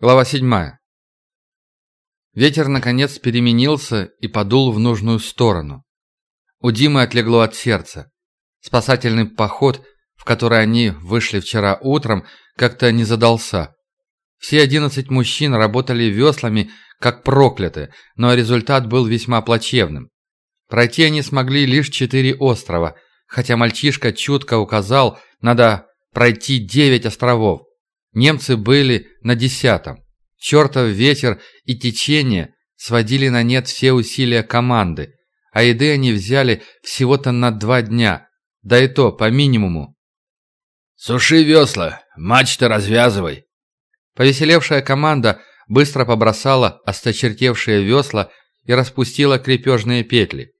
Глава 7. Ветер, наконец, переменился и подул в нужную сторону. У Димы отлегло от сердца. Спасательный поход, в который они вышли вчера утром, как-то не задался. Все одиннадцать мужчин работали веслами, как прокляты, но результат был весьма плачевным. Пройти они смогли лишь четыре острова, хотя мальчишка чутко указал, надо пройти девять островов. Немцы были на десятом. Чертов ветер и течение сводили на нет все усилия команды, а еды они взяли всего-то на два дня, да и то по минимуму. «Суши весла, мачты развязывай!» Повеселевшая команда быстро побросала осточертевшие весла и распустила крепежные петли.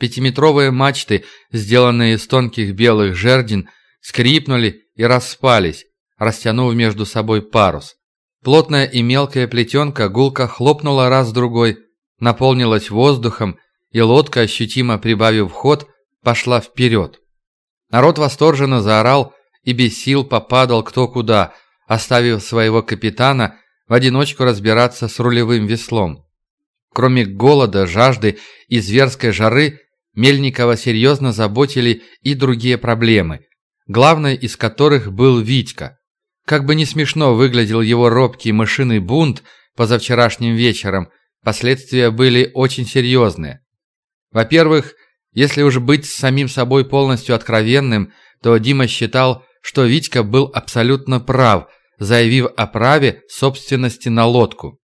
Пятиметровые мачты, сделанные из тонких белых жердин, скрипнули и распались, растянув между собой парус. Плотная и мелкая плетенка гулко хлопнула раз-другой, наполнилась воздухом, и лодка, ощутимо прибавив ход, пошла вперед. Народ восторженно заорал и без сил попадал кто куда, оставив своего капитана в одиночку разбираться с рулевым веслом. Кроме голода, жажды и зверской жары, Мельникова серьезно заботили и другие проблемы, главной из которых был Витька – как бы не смешно выглядел его робкий мышиный бунт позавчерашним вечером, последствия были очень серьезные. Во-первых, если уж быть с самим собой полностью откровенным, то Дима считал, что Витька был абсолютно прав, заявив о праве собственности на лодку.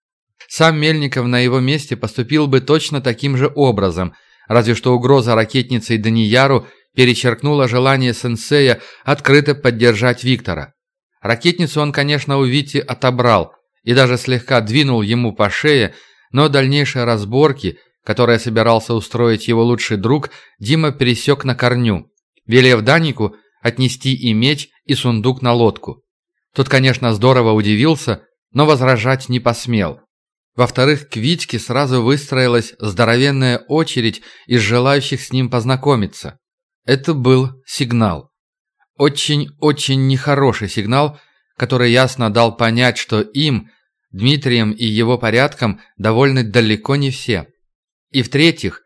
Сам Мельников на его месте поступил бы точно таким же образом, разве что угроза ракетницей Данияру перечеркнула желание сенсея открыто поддержать Виктора. Ракетницу он, конечно, у Вити отобрал и даже слегка двинул ему по шее, но дальнейшие разборки, которые собирался устроить его лучший друг, Дима пересек на корню, велев Данику отнести и меч, и сундук на лодку. Тот, конечно, здорово удивился, но возражать не посмел. Во-вторых, к Витьке сразу выстроилась здоровенная очередь из желающих с ним познакомиться. Это был сигнал. Очень-очень нехороший сигнал, который ясно дал понять, что им, Дмитрием и его порядком, довольны далеко не все. И в-третьих,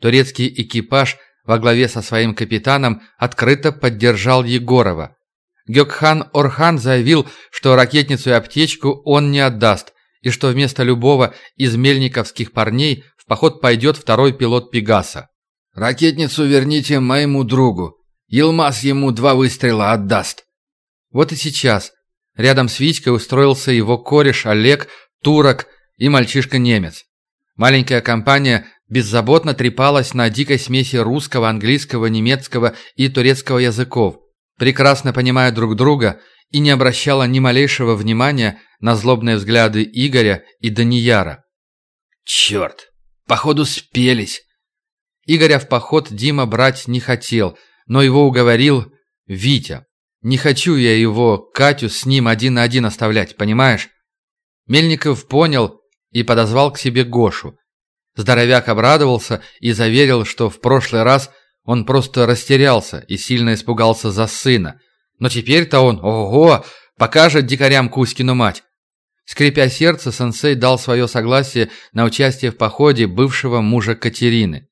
турецкий экипаж во главе со своим капитаном открыто поддержал Егорова. Гёкхан Орхан заявил, что ракетницу и аптечку он не отдаст, и что вместо любого из мельниковских парней в поход пойдет второй пилот Пегаса. «Ракетницу верните моему другу», Елмаз ему два выстрела отдаст. Вот и сейчас. Рядом с Витькой устроился его кореш Олег, турок и мальчишка-немец. Маленькая компания беззаботно трепалась на дикой смеси русского, английского, немецкого и турецкого языков, прекрасно понимая друг друга и не обращала ни малейшего внимания на злобные взгляды Игоря и Данияра. «Черт! Походу спелись!» Игоря в поход Дима брать не хотел – но его уговорил Витя. Не хочу я его, Катю, с ним один на один оставлять, понимаешь? Мельников понял и подозвал к себе Гошу. Здоровяк обрадовался и заверил, что в прошлый раз он просто растерялся и сильно испугался за сына. Но теперь-то он, ого, покажет дикарям Кузькину мать. Скрипя сердце, сенсей дал свое согласие на участие в походе бывшего мужа Катерины.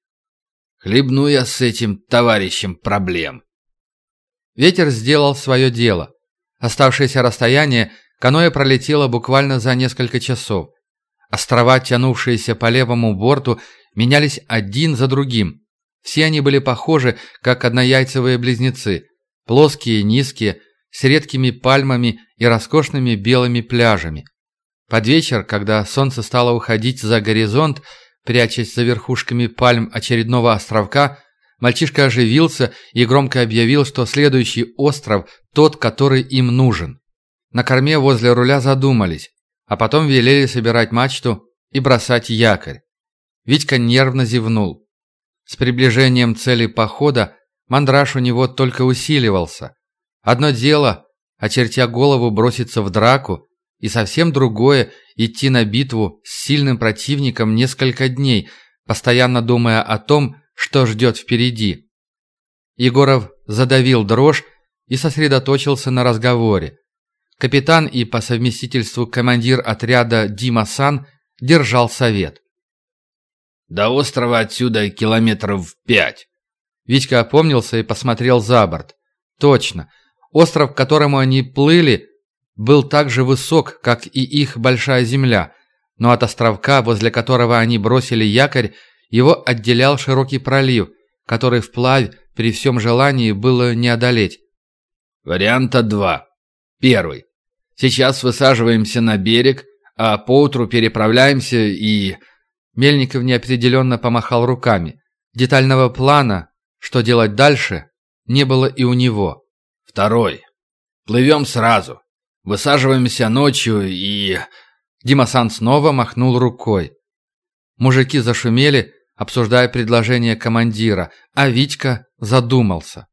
Хлебну я с этим товарищем проблем. Ветер сделал свое дело. Оставшееся расстояние каноэ пролетело буквально за несколько часов. Острова, тянувшиеся по левому борту, менялись один за другим. Все они были похожи, как однояйцевые близнецы. Плоские, низкие, с редкими пальмами и роскошными белыми пляжами. Под вечер, когда солнце стало уходить за горизонт, Прячась за верхушками пальм очередного островка, мальчишка оживился и громко объявил, что следующий остров тот, который им нужен. На корме возле руля задумались, а потом велели собирать мачту и бросать якорь. Витька нервно зевнул. С приближением цели похода мандраж у него только усиливался. Одно дело, очертя голову, броситься в драку, и совсем другое – идти на битву с сильным противником несколько дней, постоянно думая о том, что ждет впереди. Егоров задавил дрожь и сосредоточился на разговоре. Капитан и по совместительству командир отряда Дима Сан держал совет. «До острова отсюда километров пять». Витька опомнился и посмотрел за борт. Точно. Остров, к которому они плыли, был так же высок, как и их большая земля, но от островка, возле которого они бросили якорь, его отделял широкий пролив, который вплавь при всем желании было не одолеть. Варианта два. Первый. Сейчас высаживаемся на берег, а поутру переправляемся и... Мельников неопределенно помахал руками. Детального плана, что делать дальше, не было и у него. Второй. Плывем сразу. Высаживаемся ночью и... Димасан снова махнул рукой. Мужики зашумели, обсуждая предложение командира, а Витька задумался.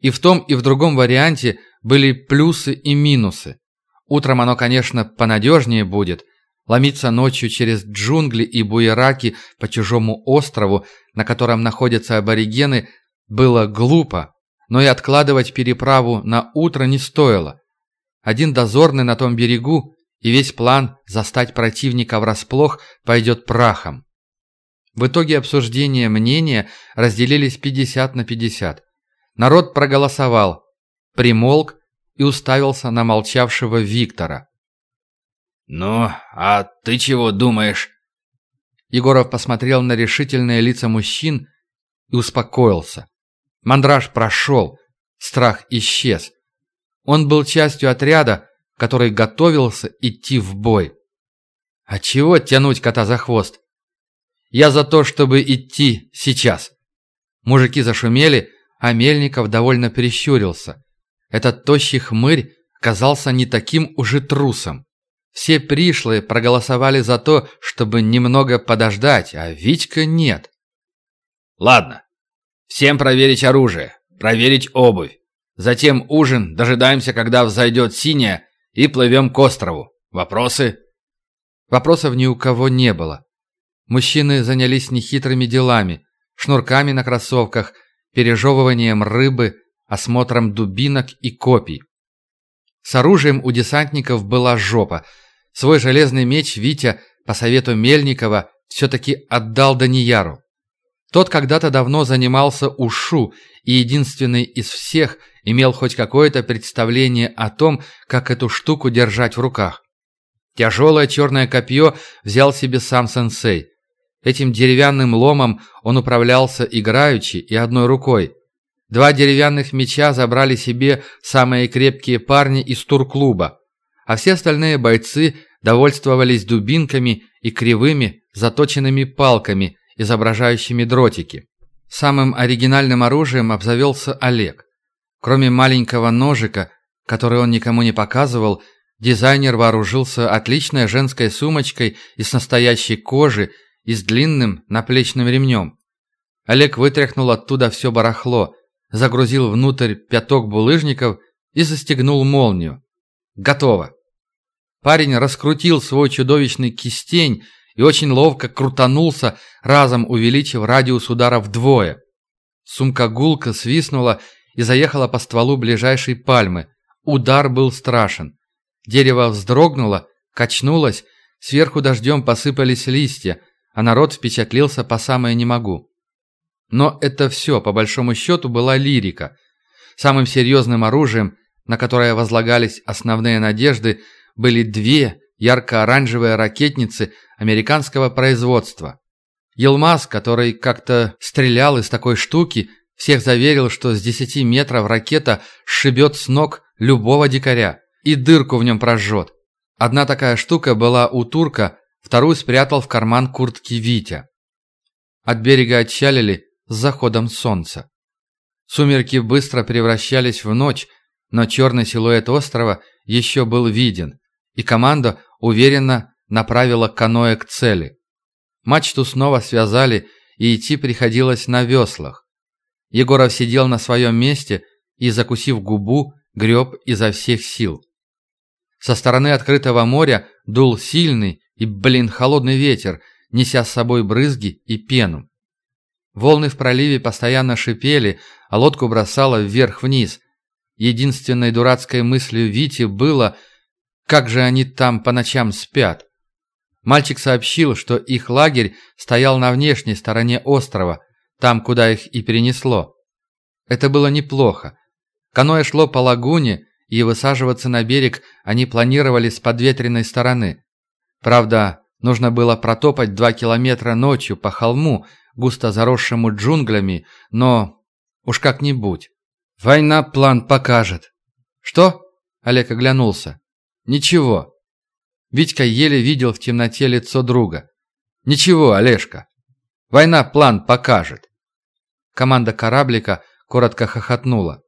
И в том, и в другом варианте были плюсы и минусы. Утром оно, конечно, понадежнее будет. Ломиться ночью через джунгли и буераки по чужому острову, на котором находятся аборигены, было глупо, но и откладывать переправу на утро не стоило. Один дозорный на том берегу, и весь план застать противника врасплох пойдет прахом. В итоге обсуждения мнения разделились 50 на 50. Народ проголосовал, примолк и уставился на молчавшего Виктора. «Ну, а ты чего думаешь?» Егоров посмотрел на решительные лица мужчин и успокоился. Мандраж прошел, страх исчез. Он был частью отряда, который готовился идти в бой. А чего тянуть кота за хвост? Я за то, чтобы идти сейчас. Мужики зашумели, а Мельников довольно перещурился. Этот тощий хмырь казался не таким уже трусом. Все пришлые проголосовали за то, чтобы немного подождать, а Витька нет. Ладно. Всем проверить оружие, проверить обувь. Затем ужин, дожидаемся, когда взойдет синяя, и плывем к острову. Вопросы? Вопросов ни у кого не было. Мужчины занялись нехитрыми делами, шнурками на кроссовках, пережевыванием рыбы, осмотром дубинок и копий. С оружием у десантников была жопа. Свой железный меч Витя, по совету Мельникова, все-таки отдал Данияру. Тот когда-то давно занимался ушу и единственный из всех имел хоть какое-то представление о том, как эту штуку держать в руках. Тяжелое черное копье взял себе сам сенсей. Этим деревянным ломом он управлялся играючи и одной рукой. Два деревянных меча забрали себе самые крепкие парни из турклуба, а все остальные бойцы довольствовались дубинками и кривыми заточенными палками, изображающими дротики. Самым оригинальным оружием обзавелся Олег. Кроме маленького ножика, который он никому не показывал, дизайнер вооружился отличной женской сумочкой из настоящей кожи и с длинным наплечным ремнем. Олег вытряхнул оттуда все барахло, загрузил внутрь пяток булыжников и застегнул молнию. Готово. Парень раскрутил свой чудовищный кистень и очень ловко крутанулся, разом увеличив радиус удара вдвое. Сумка гулко свистнула и заехала по стволу ближайшей пальмы. Удар был страшен. Дерево вздрогнуло, качнулось, сверху дождем посыпались листья, а народ впечатлился по самое не могу. Но это все, по большому счету, была лирика. Самым серьезным оружием, на которое возлагались основные надежды, были две ярко-оранжевые ракетницы американского производства. Елмаз, который как-то стрелял из такой штуки, всех заверил, что с 10 метров ракета сшибет с ног любого дикаря и дырку в нем прожжет. Одна такая штука была у турка, вторую спрятал в карман куртки Витя. От берега отчалили с заходом солнца. Сумерки быстро превращались в ночь, но черный силуэт острова еще был виден, и команда уверенно направила каноэ к цели. Мачту снова связали, и идти приходилось на веслах. Егоров сидел на своем месте и, закусив губу, греб изо всех сил. Со стороны открытого моря дул сильный и, блин, холодный ветер, неся с собой брызги и пену. Волны в проливе постоянно шипели, а лодку бросало вверх-вниз. Единственной дурацкой мыслью Вити было, Как же они там по ночам спят? Мальчик сообщил, что их лагерь стоял на внешней стороне острова, там, куда их и перенесло. Это было неплохо. Каноэ шло по лагуне, и высаживаться на берег они планировали с подветренной стороны. Правда, нужно было протопать два километра ночью по холму, густо заросшему джунглями, но уж как-нибудь. Война план покажет. Что? Олег оглянулся. Ничего. Витька еле видел в темноте лицо друга. Ничего, Олежка. Война план покажет. Команда кораблика коротко хохотнула.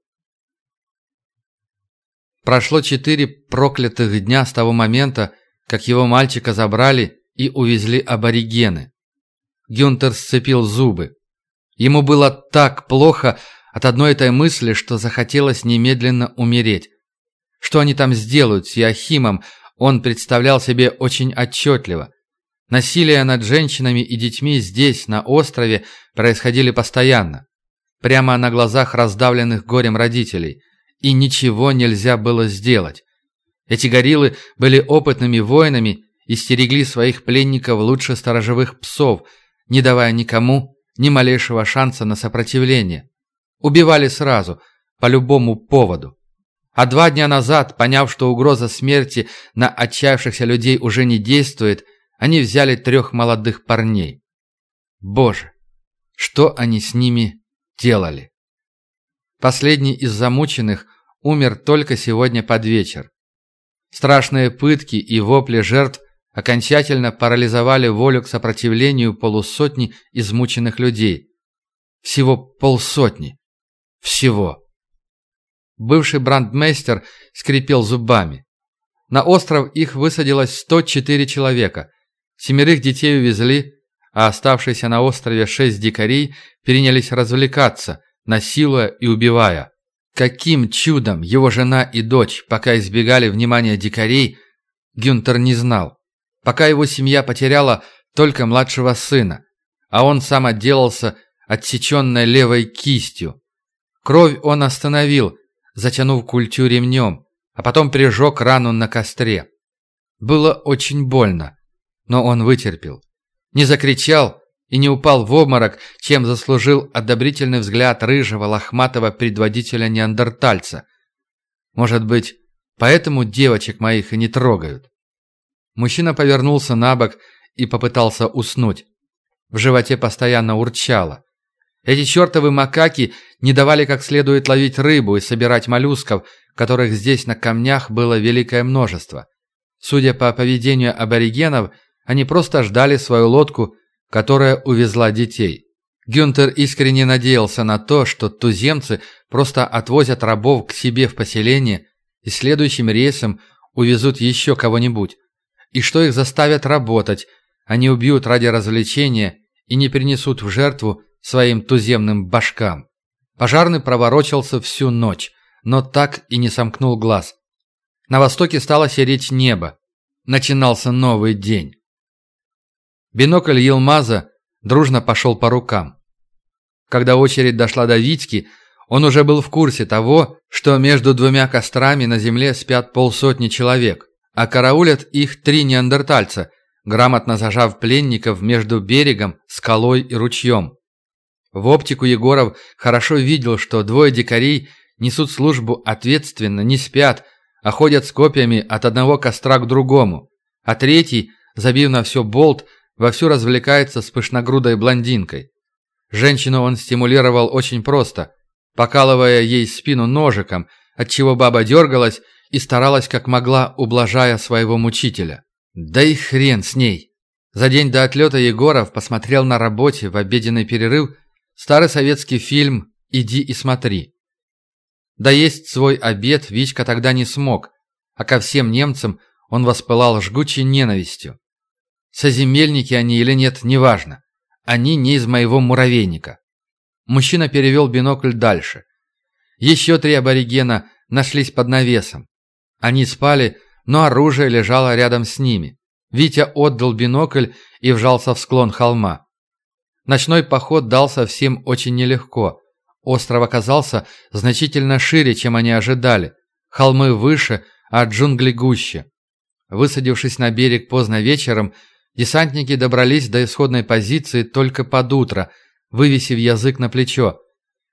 Прошло четыре проклятых дня с того момента, как его мальчика забрали и увезли аборигены. Гюнтер сцепил зубы. Ему было так плохо от одной этой мысли, что захотелось немедленно умереть. Что они там сделают с Яхимом, он представлял себе очень отчетливо. Насилие над женщинами и детьми здесь, на острове, происходили постоянно. Прямо на глазах раздавленных горем родителей – и ничего нельзя было сделать. Эти гориллы были опытными воинами и стерегли своих пленников лучше сторожевых псов, не давая никому ни малейшего шанса на сопротивление. Убивали сразу, по любому поводу. А два дня назад, поняв, что угроза смерти на отчаявшихся людей уже не действует, они взяли трех молодых парней. Боже, что они с ними делали? Последний из замученных умер только сегодня под вечер. Страшные пытки и вопли жертв окончательно парализовали волю к сопротивлению полусотни измученных людей. Всего полсотни. Всего. Бывший брандмейстер скрипел зубами. На остров их высадилось 104 человека. Семерых детей увезли, а оставшиеся на острове шесть дикарей перенялись развлекаться, насилуя и убивая. Каким чудом его жена и дочь пока избегали внимания дикарей, Гюнтер не знал. Пока его семья потеряла только младшего сына, а он сам отделался отсеченной левой кистью. Кровь он остановил, затянув культю ремнем, а потом прижег рану на костре. Было очень больно, но он вытерпел. Не закричал, и не упал в обморок, чем заслужил одобрительный взгляд рыжего лохматого предводителя неандертальца. Может быть, поэтому девочек моих и не трогают. Мужчина повернулся на бок и попытался уснуть. В животе постоянно урчало. Эти чертовы макаки не давали как следует ловить рыбу и собирать моллюсков, которых здесь на камнях было великое множество. Судя по поведению аборигенов, они просто ждали свою лодку которая увезла детей. Гюнтер искренне надеялся на то, что туземцы просто отвозят рабов к себе в поселение и следующим рейсом увезут еще кого-нибудь, и что их заставят работать, они убьют ради развлечения и не принесут в жертву своим туземным башкам. Пожарный проворочался всю ночь, но так и не сомкнул глаз. На востоке стало сереть небо. Начинался новый день. Бинокль Елмаза дружно пошел по рукам. Когда очередь дошла до Витьки, он уже был в курсе того, что между двумя кострами на земле спят полсотни человек, а караулят их три неандертальца, грамотно зажав пленников между берегом, скалой и ручьем. В оптику Егоров хорошо видел, что двое дикарей несут службу ответственно, не спят, а ходят с копьями от одного костра к другому, а третий, забив на все болт, вовсю развлекается с пышногрудой блондинкой. Женщину он стимулировал очень просто, покалывая ей спину ножиком, отчего баба дергалась и старалась как могла, ублажая своего мучителя. Да и хрен с ней. За день до отлета Егоров посмотрел на работе в обеденный перерыв старый советский фильм «Иди и смотри». Да есть свой обед Вичка тогда не смог, а ко всем немцам он воспылал жгучей ненавистью. Соземельники они или нет, неважно. Они не из моего муравейника. Мужчина перевел бинокль дальше. Еще три аборигена нашлись под навесом. Они спали, но оружие лежало рядом с ними. Витя отдал бинокль и вжался в склон холма. Ночной поход дался всем очень нелегко. Остров оказался значительно шире, чем они ожидали. Холмы выше, а джунгли гуще. Высадившись на берег поздно вечером, десантники добрались до исходной позиции только под утро, вывесив язык на плечо.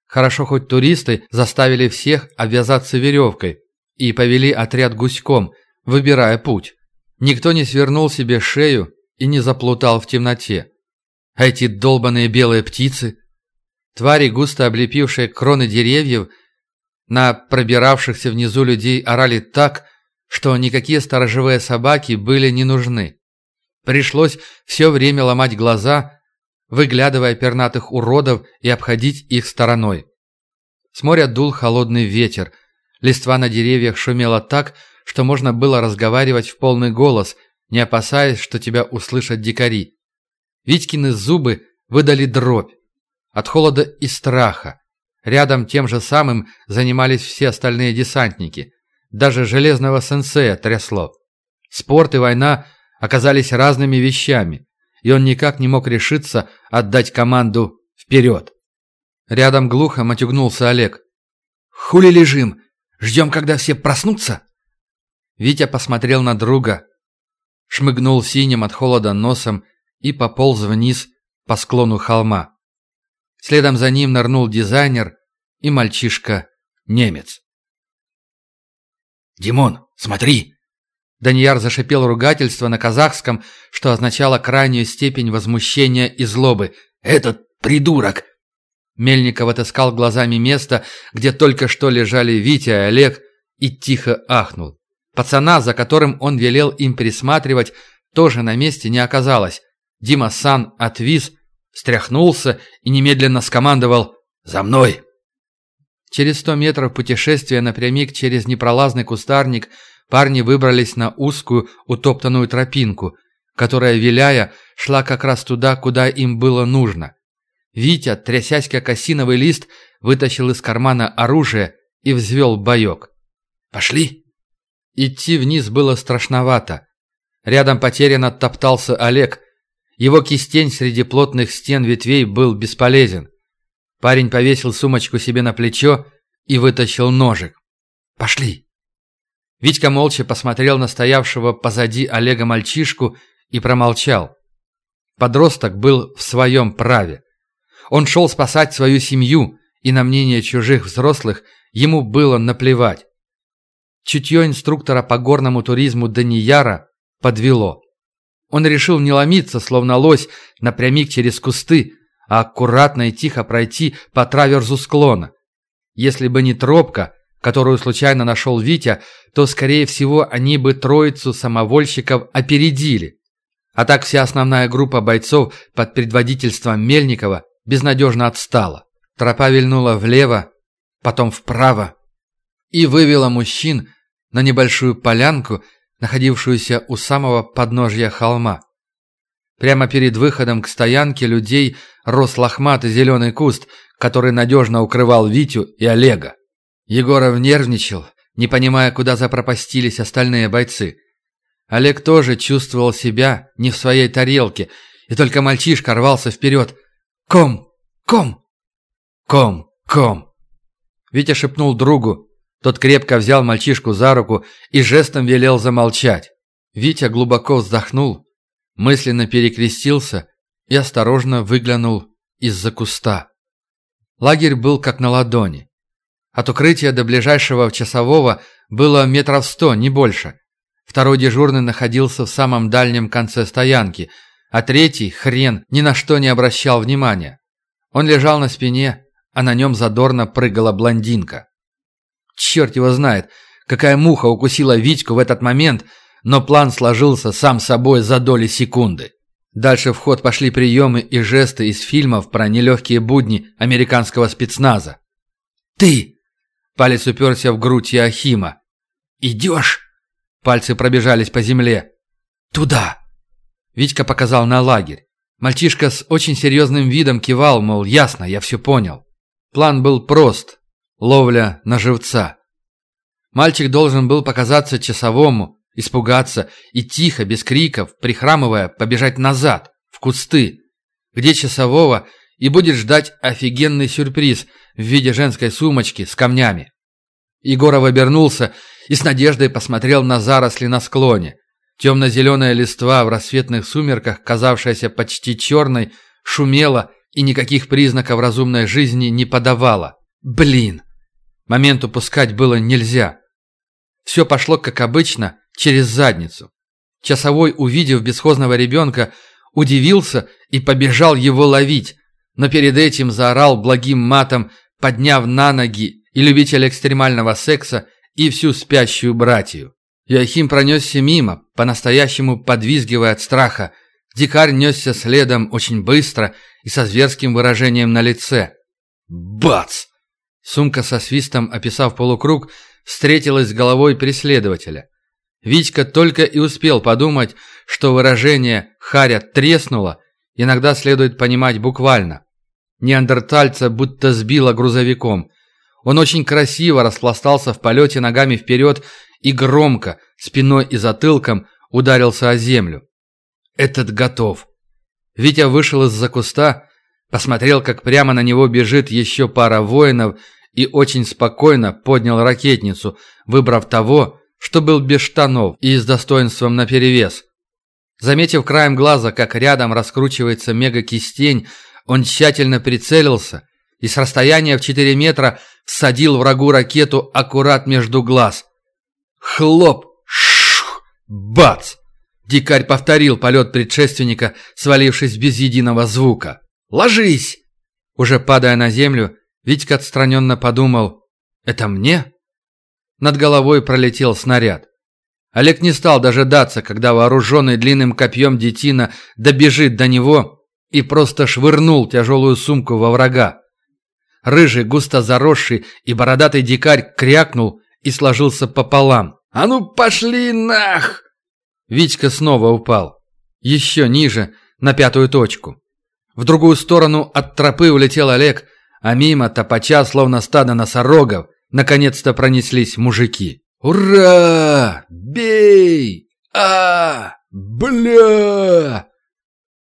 Хорошо хоть туристы заставили всех обвязаться веревкой и повели отряд гуськом, выбирая путь. Никто не свернул себе шею и не заплутал в темноте. А эти долбаные белые птицы, твари, густо облепившие кроны деревьев, на пробиравшихся внизу людей орали так, что никакие сторожевые собаки были не нужны. Пришлось все время ломать глаза, выглядывая пернатых уродов и обходить их стороной. С моря дул холодный ветер, листва на деревьях шумела так, что можно было разговаривать в полный голос, не опасаясь, что тебя услышат дикари. Витькины зубы выдали дробь. От холода и страха. Рядом тем же самым занимались все остальные десантники. Даже железного сенсея трясло. Спорт и война оказались разными вещами, и он никак не мог решиться отдать команду «Вперед!». Рядом глухо матюгнулся Олег. «Хули лежим? Ждем, когда все проснутся?» Витя посмотрел на друга, шмыгнул синим от холода носом и пополз вниз по склону холма. Следом за ним нырнул дизайнер и мальчишка-немец. «Димон, смотри!» Данияр зашипел ругательство на казахском, что означало крайнюю степень возмущения и злобы. «Этот придурок!» Мельников отыскал глазами место, где только что лежали Витя и Олег, и тихо ахнул. Пацана, за которым он велел им присматривать, тоже на месте не оказалось. Дима Сан отвис, встряхнулся и немедленно скомандовал «За мной!». Через сто метров путешествия напрямик через непролазный кустарник парни выбрались на узкую утоптанную тропинку, которая, виляя, шла как раз туда, куда им было нужно. Витя, трясясь как осиновый лист, вытащил из кармана оружие и взвел боек. «Пошли!» Идти вниз было страшновато. Рядом потерянно топтался Олег. Его кистень среди плотных стен ветвей был бесполезен. Парень повесил сумочку себе на плечо и вытащил ножик. «Пошли!» Витька молча посмотрел на стоявшего позади Олега мальчишку и промолчал. Подросток был в своем праве. Он шел спасать свою семью, и на мнение чужих взрослых ему было наплевать. Чутье инструктора по горному туризму Данияра подвело. Он решил не ломиться, словно лось, напрямик через кусты, а аккуратно и тихо пройти по траверзу склона. Если бы не тропка, которую случайно нашел Витя, то, скорее всего, они бы троицу самовольщиков опередили. А так вся основная группа бойцов под предводительством Мельникова безнадежно отстала. Тропа вильнула влево, потом вправо, и вывела мужчин на небольшую полянку, находившуюся у самого подножья холма. Прямо перед выходом к стоянке людей рос лохматый зеленый куст, который надежно укрывал Витю и Олега. Егоров нервничал, не понимая, куда запропастились остальные бойцы. Олег тоже чувствовал себя не в своей тарелке, и только мальчишка рвался вперед. «Ком! Ком! Ком! Ком!» Витя шепнул другу, тот крепко взял мальчишку за руку и жестом велел замолчать. Витя глубоко вздохнул, мысленно перекрестился и осторожно выглянул из-за куста. Лагерь был как на ладони. От укрытия до ближайшего часового было метров сто, не больше. Второй дежурный находился в самом дальнем конце стоянки, а третий, хрен, ни на что не обращал внимания. Он лежал на спине, а на нем задорно прыгала блондинка. Черт его знает, какая муха укусила Витьку в этот момент, но план сложился сам собой за доли секунды. Дальше в ход пошли приемы и жесты из фильмов про нелегкие будни американского спецназа. «Ты!» – палец уперся в грудь Яхима. «Идешь?» – пальцы пробежались по земле. «Туда!» – Витька показал на лагерь. Мальчишка с очень серьезным видом кивал, мол, ясно, я все понял. План был прост, Ловля на живца. Мальчик должен был показаться часовому, испугаться и тихо, без криков, прихрамывая, побежать назад, в кусты, где часового и будет ждать офигенный сюрприз в виде женской сумочки с камнями. Егоров обернулся и с надеждой посмотрел на заросли на склоне. Темно-зеленая листва в рассветных сумерках, казавшаяся почти черной, шумела и никаких признаков разумной жизни не подавала. Блин! Момент упускать было нельзя. Все пошло, как обычно, через задницу. Часовой, увидев бесхозного ребенка, удивился и побежал его ловить, но перед этим заорал благим матом, подняв на ноги и любителя экстремального секса, и всю спящую братью. Яхим пронесся мимо, по-настоящему подвизгивая от страха. Дикарь несся следом очень быстро и со зверским выражением на лице. Бац! Сумка со свистом, описав полукруг, встретилась с головой преследователя. Витька только и успел подумать, что выражение «харя треснуло» иногда следует понимать буквально. Неандертальца будто сбило грузовиком. Он очень красиво распластался в полете ногами вперед и громко, спиной и затылком, ударился о землю. Этот готов. Витя вышел из-за куста, посмотрел, как прямо на него бежит еще пара воинов и очень спокойно поднял ракетницу, выбрав того, что был без штанов и с достоинством наперевес. Заметив краем глаза, как рядом раскручивается мега-кистень, он тщательно прицелился и с расстояния в 4 метра всадил врагу ракету аккурат между глаз. Хлоп! Шух! Бац! Дикарь повторил полет предшественника, свалившись без единого звука. «Ложись!» Уже падая на землю, Витька отстраненно подумал «Это мне?» Над головой пролетел снаряд. Олег не стал дожидаться, когда вооруженный длинным копьем детина добежит до него и просто швырнул тяжелую сумку во врага. Рыжий, густо заросший и бородатый дикарь крякнул и сложился пополам. «А ну пошли нах!» Витька снова упал. Еще ниже, на пятую точку. В другую сторону от тропы улетел Олег, а мимо, топача, словно стадо носорогов, наконец-то пронеслись мужики. «Ура! Бей! а Бля!»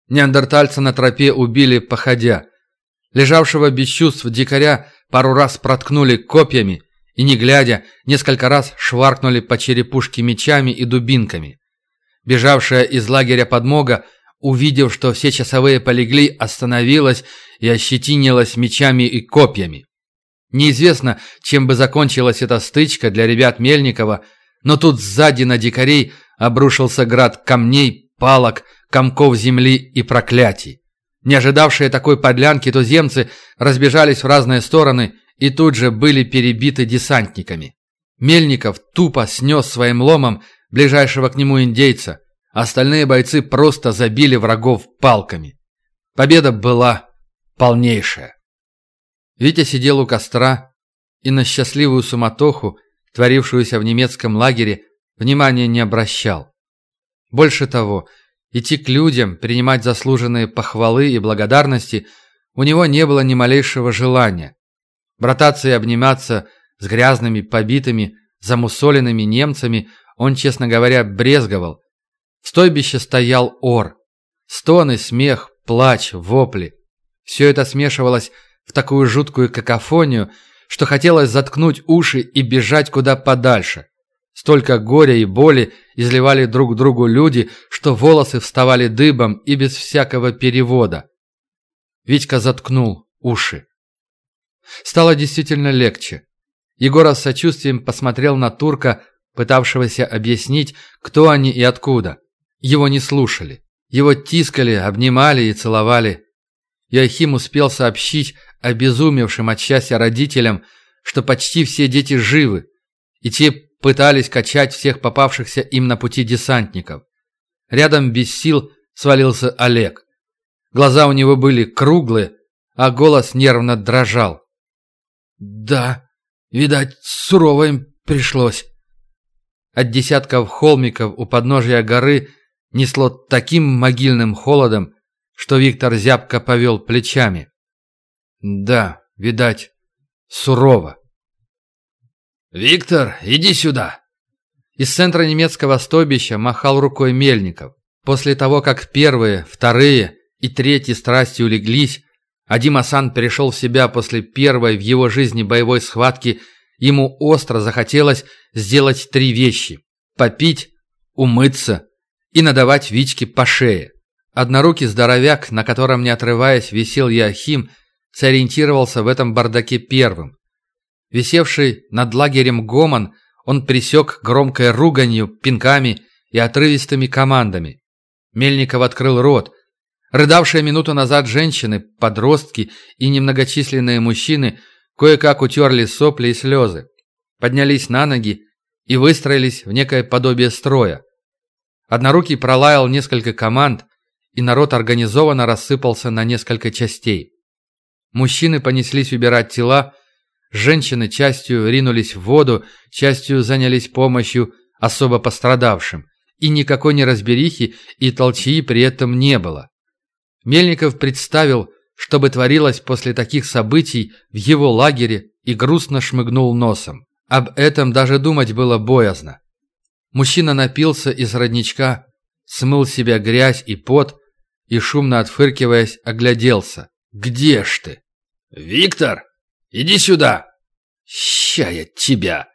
Неандертальца на тропе убили походя. Лежавшего без чувств дикаря пару раз проткнули копьями и, не глядя, несколько раз шваркнули по черепушке мечами и дубинками. Бежавшая из лагеря подмога, увидев, что все часовые полегли, остановилась и ощетинилась мечами и копьями. Неизвестно, чем бы закончилась эта стычка для ребят Мельникова, но тут сзади на дикарей обрушился град камней, палок, комков земли и проклятий. Не ожидавшие такой подлянки туземцы разбежались в разные стороны и тут же были перебиты десантниками. Мельников тупо снес своим ломом ближайшего к нему индейца, остальные бойцы просто забили врагов палками. Победа была полнейшая. Витя сидел у костра и на счастливую суматоху, творившуюся в немецком лагере, внимания не обращал. Больше того, идти к людям, принимать заслуженные похвалы и благодарности у него не было ни малейшего желания. Брататься и обниматься с грязными, побитыми, замусоленными немцами он, честно говоря, брезговал. В стойбище стоял ор. Стоны, смех, плач, вопли. Все это смешивалось в такую жуткую какофонию, что хотелось заткнуть уши и бежать куда подальше. Столько горя и боли изливали друг другу люди, что волосы вставали дыбом и без всякого перевода. Витька заткнул уши. Стало действительно легче. Егоров с сочувствием посмотрел на турка, пытавшегося объяснить, кто они и откуда. Его не слушали. Его тискали, обнимали и целовали. Яхим успел сообщить обезумевшим от счастья родителям, что почти все дети живы, и те пытались качать всех попавшихся им на пути десантников. Рядом без сил свалился Олег. Глаза у него были круглые, а голос нервно дрожал. «Да, видать, сурово им пришлось». От десятков холмиков у подножия горы несло таким могильным холодом, что Виктор зябко повел плечами. Да, видать, сурово. «Виктор, иди сюда!» Из центра немецкого стойбища махал рукой Мельников. После того, как первые, вторые и третьи страсти улеглись, а Дима Сан перешел в себя после первой в его жизни боевой схватки, ему остро захотелось сделать три вещи – попить, умыться и надавать Витьке по шее. Однорукий здоровяк, на котором, не отрываясь, висел Яхим, сориентировался в этом бардаке первым. Висевший над лагерем гомон он присек громкой руганью, пинками и отрывистыми командами. Мельников открыл рот. Рыдавшие минуту назад женщины, подростки и немногочисленные мужчины кое-как утерли сопли и слезы, поднялись на ноги и выстроились в некое подобие строя. Однорукий пролаял несколько команд, и народ организованно рассыпался на несколько частей. Мужчины понеслись убирать тела, женщины частью ринулись в воду, частью занялись помощью особо пострадавшим, и никакой неразберихи и толчии при этом не было. Мельников представил, что бы творилось после таких событий в его лагере и грустно шмыгнул носом. Об этом даже думать было боязно. Мужчина напился из родничка, смыл себя грязь и пот и, шумно отфыркиваясь, огляделся. «Где ж ты?» «Виктор, иди сюда!» «Ща я тебя!»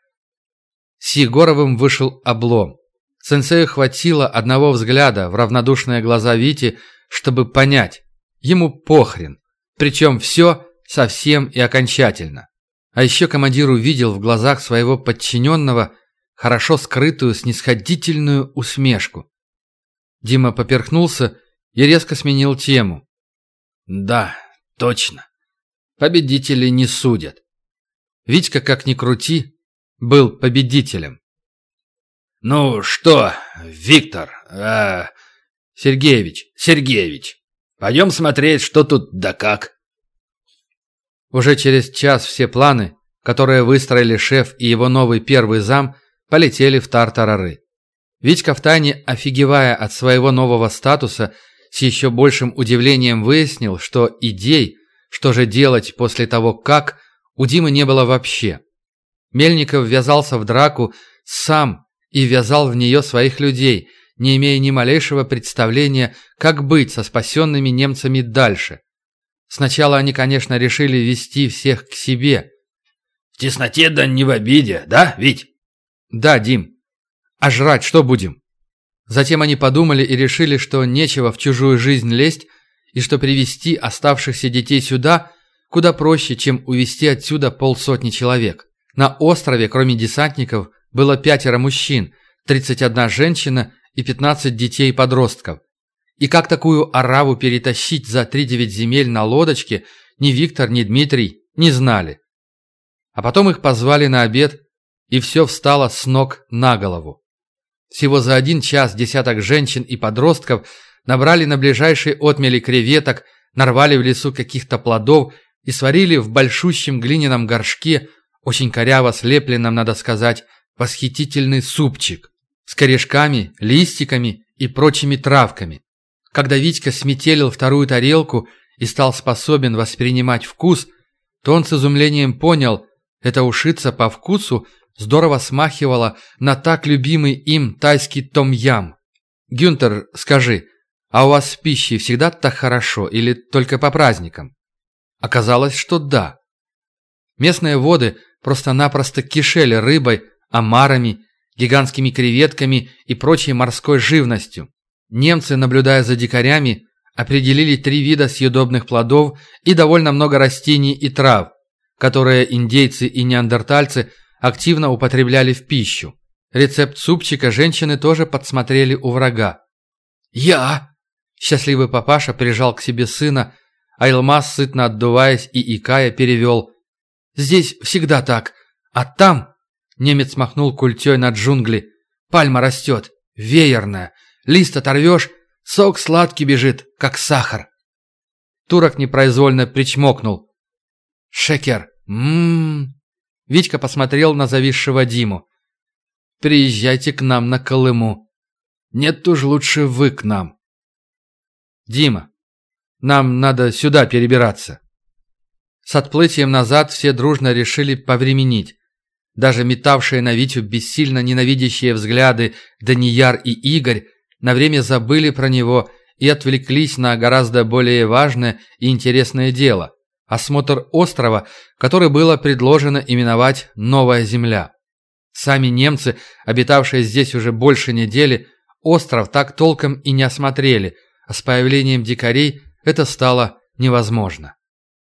С Егоровым вышел облом. Сенсею хватило одного взгляда в равнодушные глаза Вити, чтобы понять. Ему похрен. Причем все совсем и окончательно. А еще командир увидел в глазах своего подчиненного хорошо скрытую снисходительную усмешку. Дима поперхнулся и резко сменил тему. «Да, точно. Победители не судят. Витька, как ни крути, был победителем. «Ну что, Виктор, э, Сергеевич, Сергеевич, пойдем смотреть, что тут да как». Уже через час все планы, которые выстроили шеф и его новый первый зам, полетели в тартарары. Витька втайне, офигевая от своего нового статуса, с еще большим удивлением выяснил, что идей, что же делать после того как, у Димы не было вообще. Мельников ввязался в драку сам и ввязал в нее своих людей, не имея ни малейшего представления, как быть со спасенными немцами дальше. Сначала они, конечно, решили вести всех к себе. «В тесноте да не в обиде, да, Вить?» «Да, Дим. А жрать что будем?» Затем они подумали и решили, что нечего в чужую жизнь лезть, и что привести оставшихся детей сюда куда проще, чем увезти отсюда полсотни человек. На острове, кроме десантников, было пятеро мужчин, 31 женщина и 15 детей и подростков. И как такую ораву перетащить за 3-9 земель на лодочке, ни Виктор, ни Дмитрий не знали. А потом их позвали на обед, и все встало с ног на голову. Всего за один час десяток женщин и подростков набрали на ближайшей отмели креветок, нарвали в лесу каких-то плодов и сварили в большущем глиняном горшке, очень коряво слепленном, надо сказать, восхитительный супчик с корешками, листиками и прочими травками. Когда Витька сметелил вторую тарелку и стал способен воспринимать вкус, то он с изумлением понял, это ушица по вкусу здорово смахивала на так любимый им тайский том-ям. «Гюнтер, скажи, а у вас с пищей всегда так хорошо или только по праздникам?» Оказалось, что да. Местные воды просто-напросто кишели рыбой, омарами, гигантскими креветками и прочей морской живностью. Немцы, наблюдая за дикарями, определили три вида съедобных плодов и довольно много растений и трав, которые индейцы и неандертальцы активно употребляли в пищу. Рецепт супчика женщины тоже подсмотрели у врага. «Я!» Счастливый папаша прижал к себе сына, а Илмаз, сытно отдуваясь и икая, перевел. «Здесь всегда так. А там...» Немец махнул культей на джунгли. «Пальма растет. Веерная. Лист оторвешь, сок сладкий бежит, как сахар». Турок непроизвольно причмокнул. «Шекер. Ммм...» Витька посмотрел на зависшего Диму. «Приезжайте к нам на Колыму. Нет уж лучше вы к нам». «Дима, нам надо сюда перебираться». С отплытием назад все дружно решили повременить. Даже метавшие на Витю бессильно ненавидящие взгляды Данияр и Игорь на время забыли про него и отвлеклись на гораздо более важное и интересное дело – осмотр острова, который было предложено именовать «Новая Земля». Сами немцы, обитавшие здесь уже больше недели, Остров так толком и не осмотрели, а с появлением дикарей это стало невозможно.